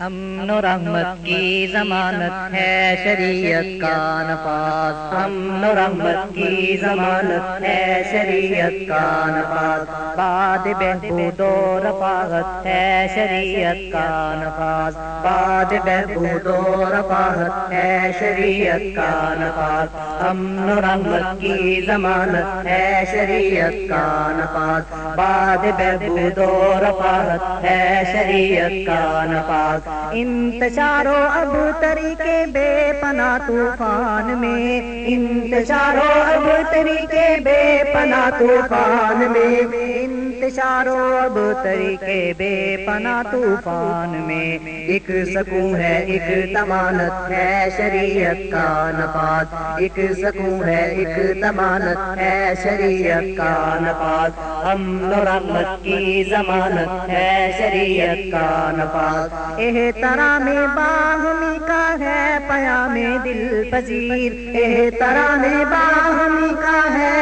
امن و رحمت کی ضمانت ہے شریعت کا نفاذ۔ امن و رحمت کی ضمانت ہے شریعت کا نفاذ۔ باد بہبود و رفاقت ہے شریعت کا نفاذ۔ باد بہبود و رفاقت ہے شریعت کا نفاذ۔ امن و رحمت کی ضمانت ہے شریعت کا نفاذ۔ باد بہبود و رفاقت ہے شریعت کا نفاذ۔ انتشارو اب طریقے بے پنا طوفان میں۔ انتشارو اب طریقے بے پنا طوفان میں۔ انتشارو اب طریقے بے پنا طوفان میں۔ ایک سکون ہے، ایک تمانت ہے شریعت کا نفاذ۔ ایک سکون ہے، ایک تمانت ہے شریعت کا نفاذ۔ امن و رحمت کی ضمانت ہے شریعت کا نفاذ۔ احترام باہمی کا ہے، پیام دل پذیر۔ احترام باہمی کا ہے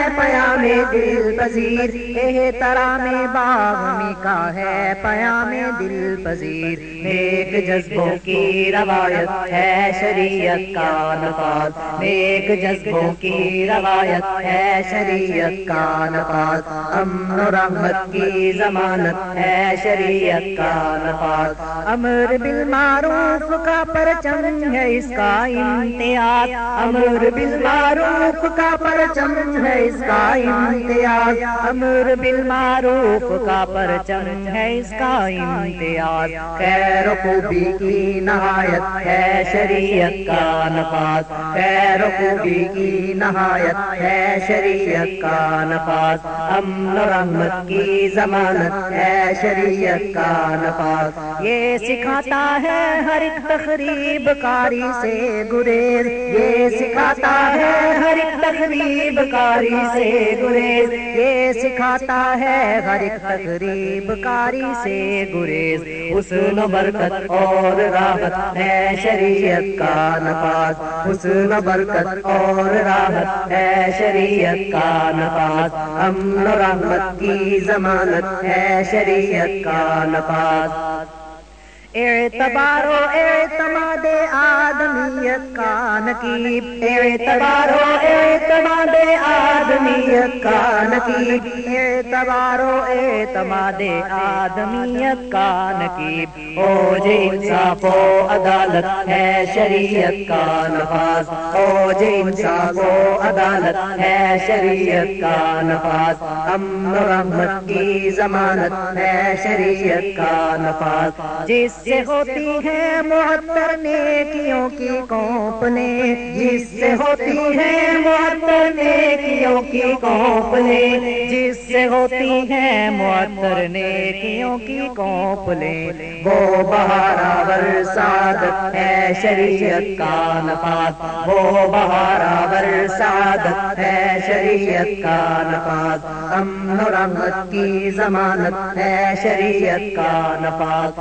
دل پذیر۔ احترام باہمی کا ہے پیام دل پذیر۔ نیک جذبوں کی روایت ہے شریعت کا نفاذ۔ نیک جذبوں کی روایت ہے شریعت کا نفاذ۔ امن و رحمت کی ضمانت ہے شریعت کا نفاذ۔ امر بالمعروف کا پرچم ہے اس کا امتیاز۔ امر بالمعروف کا پرچم ہے اس کا امتیاز امر بالمعروف کا پرچم ہے اس کا امتیاز۔ خیر خوبی کی نہایت ہے شریعت کا نفاذ۔ خیر خوبی کی نہایت ہے شریعت کا نفاذ۔ امن و رحمت کی ضمانت ہے شریعت کا نفاذ۔ یہ سکھاتا ہے ہر ایک تقریب کاری سے گریز۔ یہ سکھاتا ہے ہر ایک تقریب کاری سے گریز۔ یہ سکھاتا ہے ہر ایک تقریب کاری سے گریز۔ حسن برکت اور راحت ہے شریعت کا نفاذ۔ حسن برکت اور راحت ہے شریعت کا نفاذ۔ امن و رحمت کی ضمانت ہے شریعت کا نفاذ۔ اعتبار و اعتماد آدمیت کا نقیب اعتبار و اعتماد آدمیت کا نقیب اعتبار و اعتماد آدمیت کا نقیب او جے انصاف و عدالت ہے شریعت کا نفاذ۔ او جے انصاف و عدالت ہے شریعت کا نفاذ۔ امن رحمت کی ضمانت ہے شریعت کا نفاذ۔ جس سے ہوتی ہے معطر نیکیوں کی کوپنے جس سے ہوتی ہے معطر نیکیوں کی کوپنے جس سے ہوتی ہے معطر نیکیوں کی کوپنے وہ بہارا برساد ہے شریعت کا نفاذ وہ بہارا برساد ہے شریعت کا نفاذ امن و رحمت کی ضمانت ہے شریعت کا نفاذ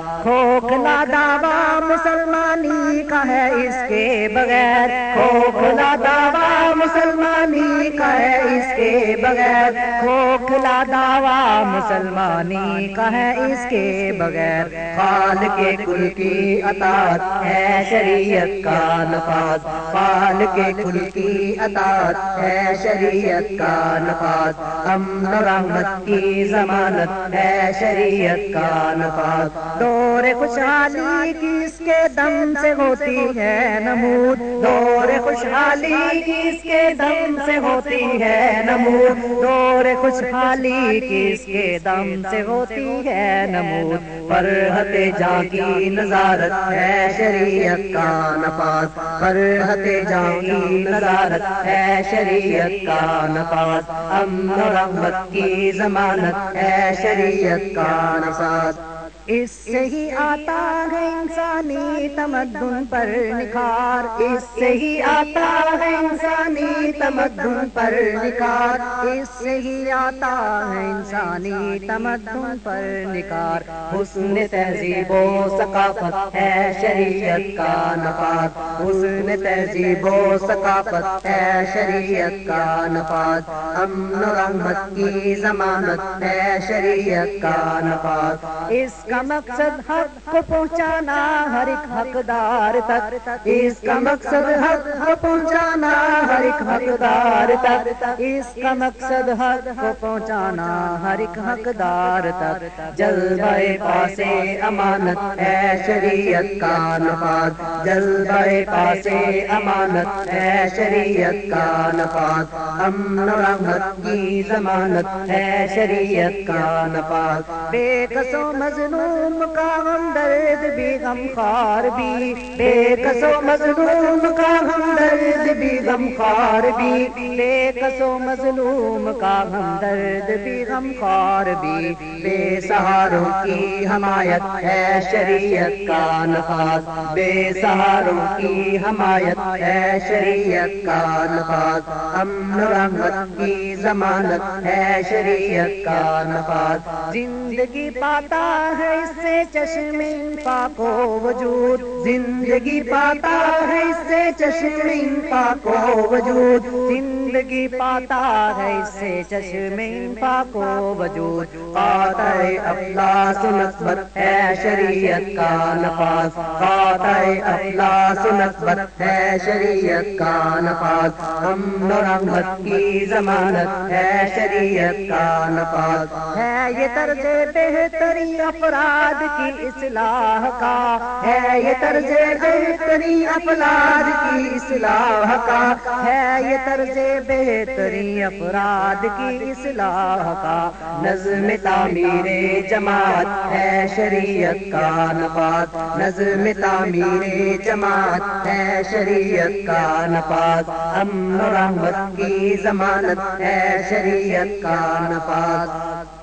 کھوکھلا دعویٰ مسلمانی کا ہے اس کے بغیر. کھوکھلا دعویٰ مسلمانی کا ہے اس کے بغیر. کھوکھلا دعویٰ مسلمانی کا ہے اس کے بغیر. فال کے کل کی اطاعت ہے شریعت کا نفاذ. فال کے کل کی اطاعت ہے شریعت کا نفاذ. امن رحمت کی ضمانت ہے شریعت کا نفاذ. دور خوشحالی کی اس کے دم سے ہوتی ہے نمود۔ دور خوشحالی کی اس کے دم سے ہوتی ہے نمود۔ دور خوشحالی کی اس کے دم سے ہوتی ہے نمود۔ فرحت جا کی نظارت ہے شریعت کا نفاذ۔ فرحت جا کی نظارت ہے شریعت کا نفاذ۔ امن و رحمت کی ضمانت ہے شریعت کا نفاذ۔ اس سے ہی آتا ہے انسانی تمدن پر نکھار، اس سے ہی آتا ہے انسانی تمدن پر نکھار اس سے ہی آتا ہے انسانی تمدن پر نکار حسن تہذیب و ثقافت ہے شریعت کا نفاذ۔ حسن تہذیب و ثقافت ہے شریعت کا نفاذ۔ امن و رحمت کی ضمانت ہے شریعت کا نفاذ۔ اس کا مقصد حق کو پہنچانا ہر ایک حقدار تک۔ اس کا مقصد حق کو پہنچانا ہر ایک حقدار تک اس کا مقصد حق کو پہنچانا ہر ایک حقدار تک۔ جلوہ پاس امانت ہے شریعت کا نفاذ۔ جلوہ پاس امانت ہے شریعت کا نفاذ۔ امن رحمت کی ضمانت ہے شریعت کا نفاذ۔ بے کسو مظلوم کا ہم درد بھی غم خار بھی۔ بے کسو مظلوم کا ہم درد بھی غم خار بھی بے کسو مظلوم کا ہم درد بھی غم خار بھی۔ بے سہاروں کی حمایت ہے شریعت کا نفاذ۔ بے سہاروں کی حمایت ہے شریعت کا نفاذ۔ امن رحمت کی ضمانت ہے شریعت کا نفاذ۔ زندگی پاتا ہے اس سے چشم پاک و وجود۔ زندگی پاتا ہے اس سے چشم پاک و وجود۔ زندگی پاتا ہے اس سے چشم پاک و وجود۔ پاتا ہے افلاس نسبت ہے شریعت کا نفاذ۔ پاتا ہے افلاس نسبت ہے شریعت کا نفاذ۔ ہم رحمت کی ضمانت ہے شریعت کا نفاذ۔ ہے یہ طرز بہتری افراد کی اصلاح کا ہے یہ طرز بہتری افراد کی اصلاح کا، ہے یہ طرز بہتری افراد کی اصلاح کا۔ نظم تعمیر جماعت ہے شریعت کا نفاذ۔ نظم تعمیر جماعت ہے شریعت کا نفاذ۔ امن رحمت کی ضمانت ہے شریعت کا نفاذ۔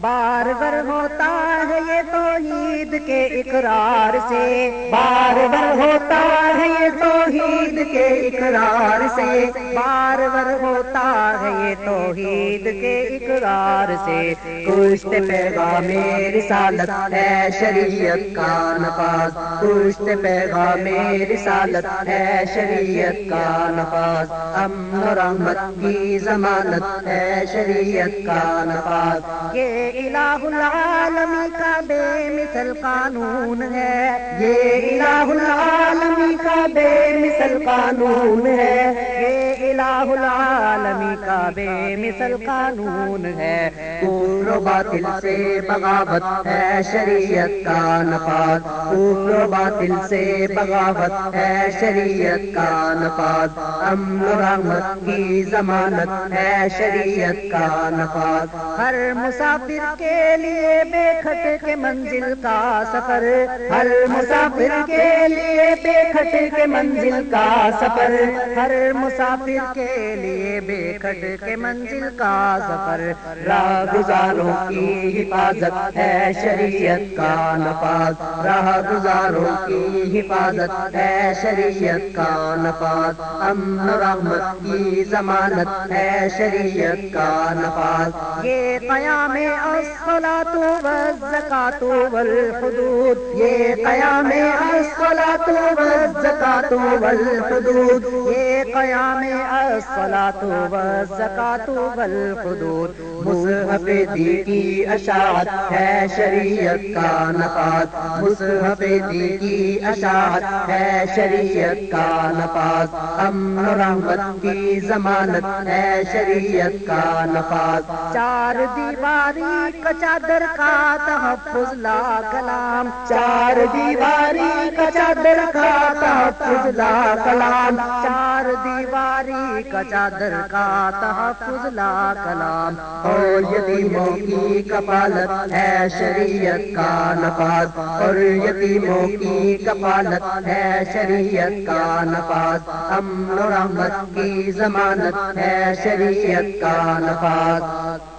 بار بار ہوتا ہے یہ توحید کے اقرار سے۔ بار بار ہوتا ہے یہ توحید کے اقرار سے۔ بار بار ہوتا ہے یہ توحید کے اقرار سے۔ کشت پیغام رسالت ہے شریعت کا نفاذ۔ کشت پیغام رسالت ہے شریعت کا نفاذ۔ امن رحمت کی ضمانت ہے شریعت کا نفاذ۔ یہ الہ العالمی کا بے مثل قانون ہے۔ یہ الہ العالمی کا بے مثل قانون ہے۔ یہ الہ العالمی کا بے مثل قانون ہے۔ کفر و باطل سے بغاوت ہے شریعت کا نفاذ۔ کفر و باطل سے بغاوت ہے شریعت کا نفاذ۔ امن و رحمت کی ضمانت ہے شریعت کا نفاذ۔ ہر مسافر کے لیے بے کھٹ کے منزل کا سفر۔ ہر مسافر کے لیے بے کھٹ کے منزل کا سفر۔ ہر مسافر کے لیے بے کھٹ کے منزل کا سفر راہ گزاروں کی حفاظت ہے شریعت کا نفاذ۔ راہ گزاروں کی حفاظت ہے شریعت کا نفاذ۔ امن رحمت کی ضمانت ہے شریعت کا نفاذ۔ یہ قیام الصلاة والزکاة والحدود۔ یہ قیام الصلاة والزکاة والحدود۔ یہ قیام الصلاة والزکاة والحدود مصحف دی کی اشاعت ہے شریعت کا نفاذ. مصحف دی کی اشاعت ہے شریعت کا نفاذ. امن رحمت کی ضمانت ہے شریعت کا نفاذ. چار دیواری کا چادر کا تحفظ لا کلام. چار دیواری کا چادر کا تحفظ لا کلام. چار دیواری کا چادر کا تحفظ لا کلام۔ اور یتیموں کی کپالت ہے شریعت کا نفاذ۔ اور یتیموں کی کپالت ہے شریعت کا نفاذ۔ امن و رحمت کی ضمانت ہے شریعت کا نفاذ۔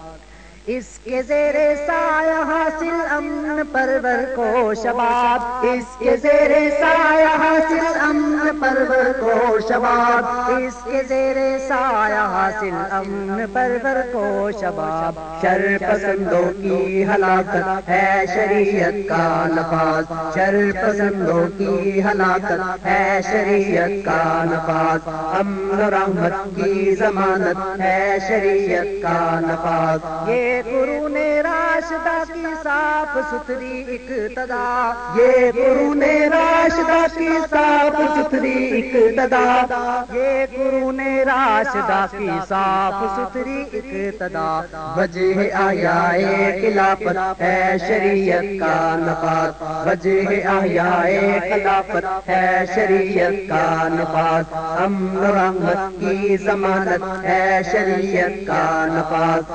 اس کے زیر سایہ حاصل امن پرور کو شباب. اس کے زیر سایہ حاصل امن پرور کو شباب. اس کے زیر سایہ حاصل امن پرور کو شباب. شر پسندوں کی ہلاکت ہے شریعت کا نفاذ. شر پسندوں کی ہلاکت ہے شریعت کا نفاذ. امن رحمت کی ضمانت ہے شریعت کا نفاذ. یہ یہ قرون راشدہ کی صاف ستھری اقتدا یہ قرون راشدہ کی صاف ستھری اقتدا یہ قرون راشدہ کی صاف ستھری اقتدا وجہ آیا خلافت ہے شریعت کا نفاذ وجہ آیا خلافت ہے شریعت کا نفاذ امن رحمت کی ضمانت ہے شریعت کا نفاذ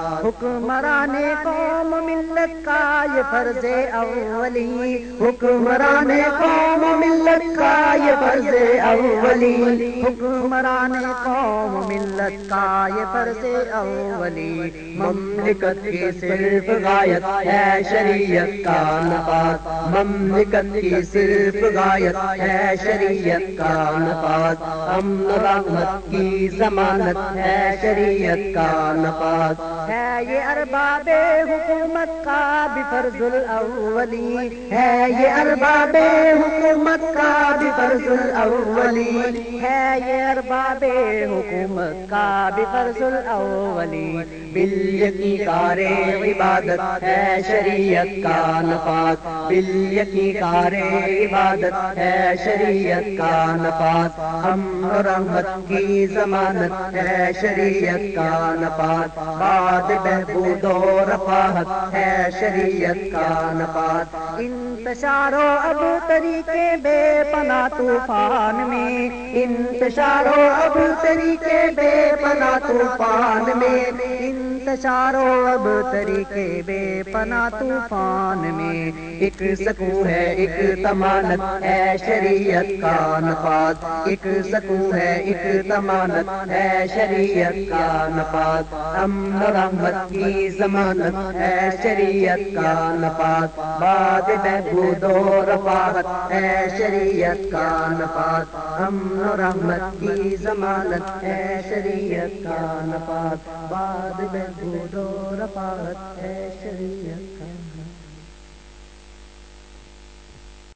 حکمران قوم ملت کا یہ فرض اولی. حکمران قوم ملت کا یہ فرض اولی. حکمران قوم ملت کا یہ فرض اولی. مملکت کی صرف غایت ہے شریعت کا نفاذ. مملکت کی صرف غایت ہے شریعت کا نفاذ. امن رحمت کی ضمانت ہے شریعت کا نفاذ. ہے یہ ارباب حکومت کا بھی فرض الاولی ہے، یہ ارباب حکومت کا بھی فرض الاولی ہے، یہ ارباب حکومت کا بھی فرض الاولی بل یقی کار عبادت ہے، شریعت کا نفاذ بل یقی کار عبادت ہے، شریعت کا نفاذ ہم رحمت کی ضمانت ہے، شریعت کا نفاذ باد بہبود و رفاحت ہے شریعت کا نفاذ۔ انتشار و اب طریقے بے پنا طوفان میں۔ انتشار و اب طریقے بے پنا طوفان میں۔ انتشار اب طریقے بے پنا طوفان میں ایک سکو ہے ایک تمانت ہے شریعت کا نفاذ ایک سکو ہے ایک تمانت ہے شریعت کا نفاذ امن رحمت کی ضمانت ہے شریعت کا نفاذ باد بہبود و رفاقت ہے شریعت کا نفاذ امن رحمت کی ضمانت ہے شریعت کا نفاذ باد بہبود و رفاقت ہے شریعت